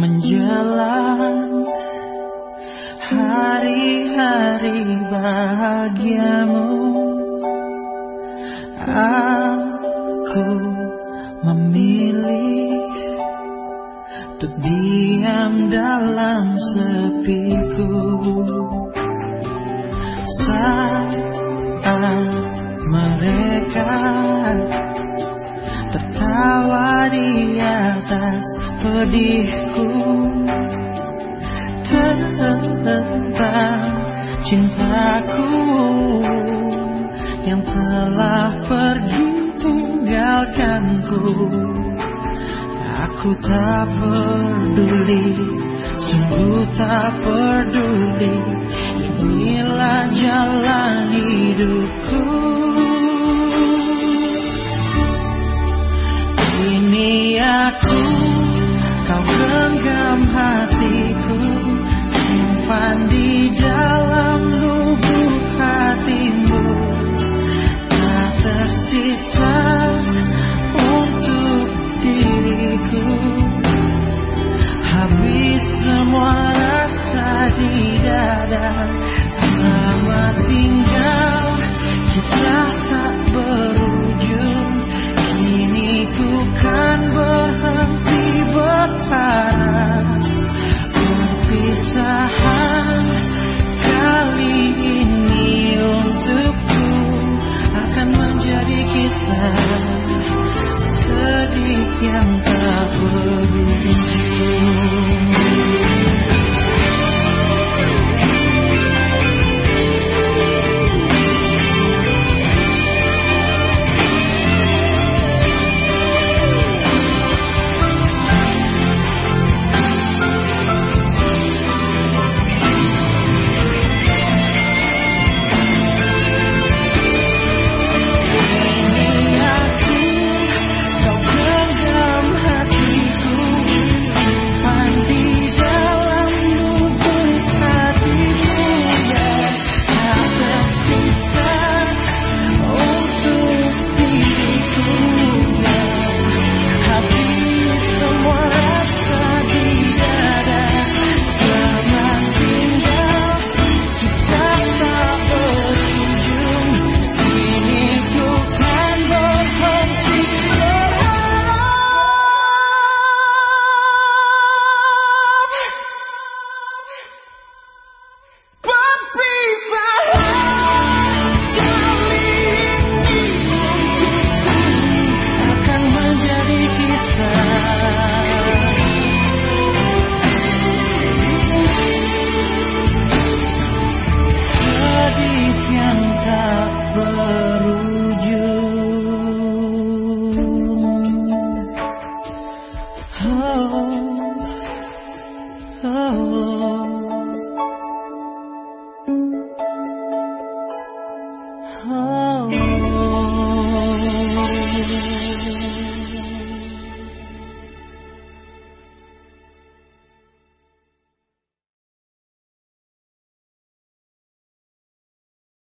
menjelang hari-hari bahagiamu. Aku memilih Untuk diam dalam sepiku. Saat mereka di atas pedihku. Tentang cintaku Yang telah pergi tinggalkanku. Aku tak peduli Sungguh tak peduli Inilah jalan hidupku Aku Kau genggam hatiku Simpan home.